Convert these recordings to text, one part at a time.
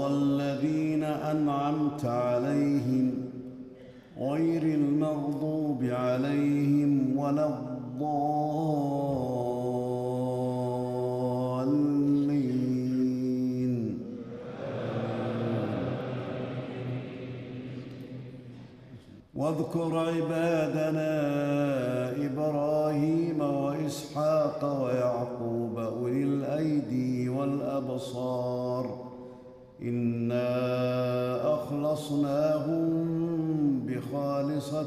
الذين أنعمت عليهم غير المغضوب عليهم ولا الضالين. واذكر عبادنا إبراهيم وإسحاق ويعقوب أولي الأيدي والأبصار.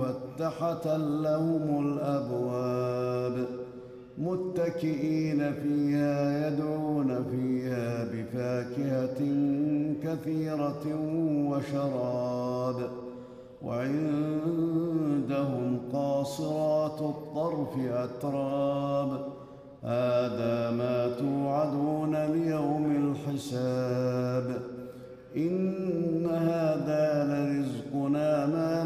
مفتحة لهم الأبواب متكئين فيها يدعون فيها بفاكهة كثيرة وشراب. وعندهم قاصرات الطرف أتراب. هذا ما توعدون ليوم الحساب. إن هذا لرزقنا ما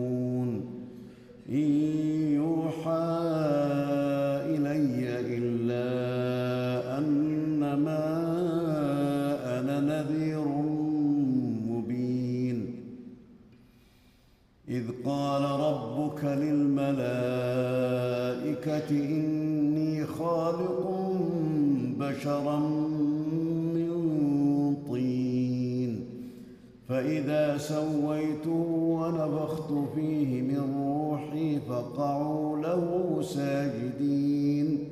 للملائكه إني خالق بشرا من طين. فإذا سويته ونفخت فيه من روحي فقعوا له ساجدين.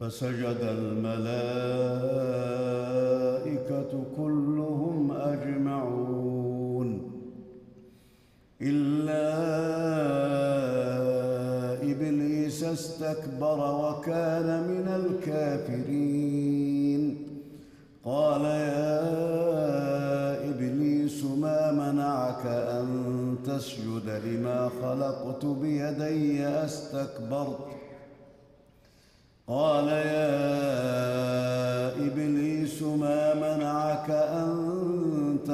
فسجد الملائكة استكبر وكان من الكافرين. قال يا إبليس ما منعك أن تسجد لما خلقت بيدي أستكبرت؟ قال يا إبليس ما منعك أن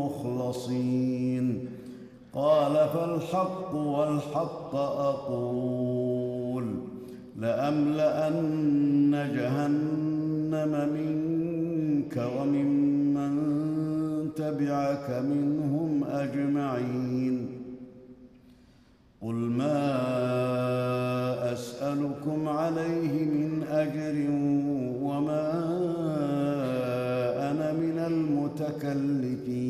المخلصين. قال فالحق والحق أقول لأملأن جهنم منك وممن تبعك منهم أجمعين. قل ما أسألكم عليه من أجر وما أنا من المتكلفين.